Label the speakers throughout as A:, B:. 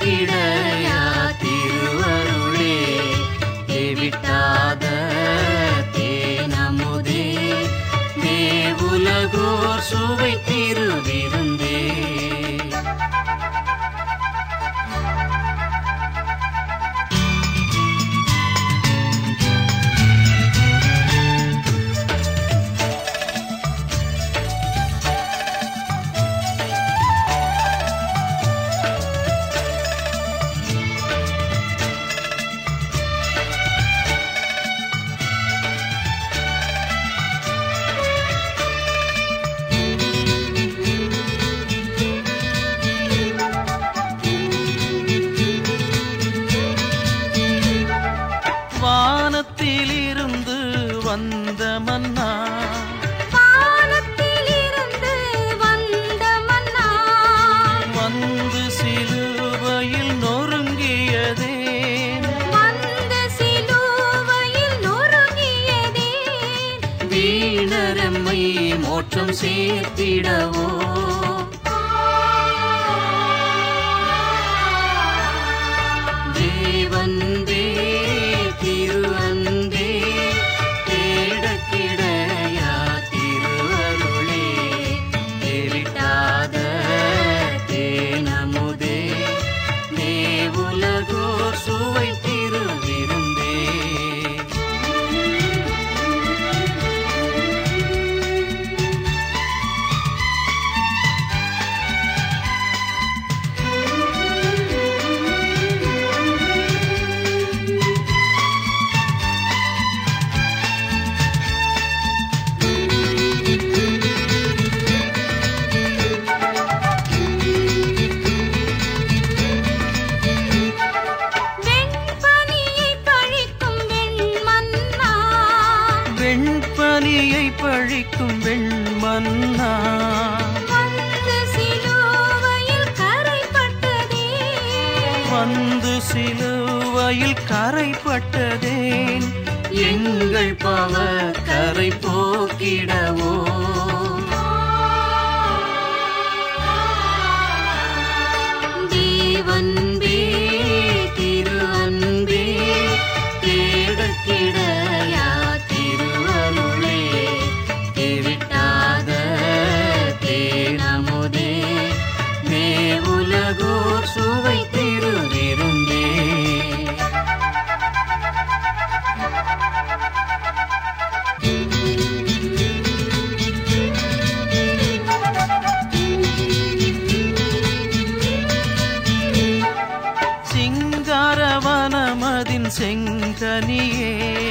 A: கிடையா திருவருளே தேவிட்டாத தேனமுதே தேவுலகோர் சுவை திருவே மோட்சம் சேர்த்திடவோ?
B: பழிக்கும் வெண்மன்னா. வந்து சிலுவையில்
A: கரைப்பட்டதேன் எங்கள் பவ கரை போக்கிட சுவை திருவிருந்தே. சிங்காரவனமதின் செங்கனியே.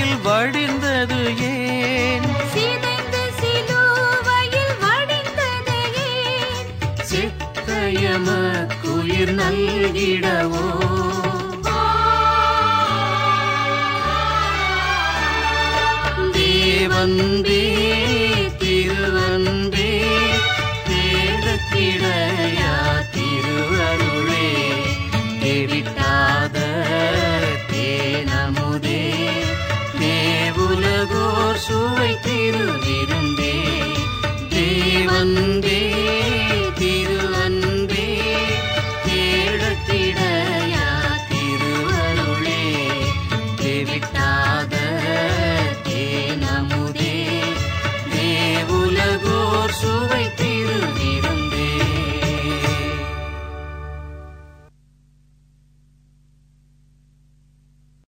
A: சிலுவையில் வடிந்தது ஏன்?
B: சித்தயமக்குயிர் நல்கிடவோ?
A: தேவன் சுவை திருவிருந்தே தேவந்தே திருவந்தே தேடத்திடையா திருவருளே. தேவிட்டாத தேனமுதே தேவுலகோர் சுவை